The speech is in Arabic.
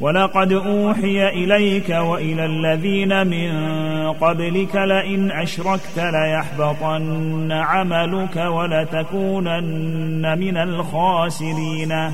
ولقد أوحي إليك وإلى الذين من قبلك لئن أشركت ليحبطن عملك ولتكونن من الخاسرين.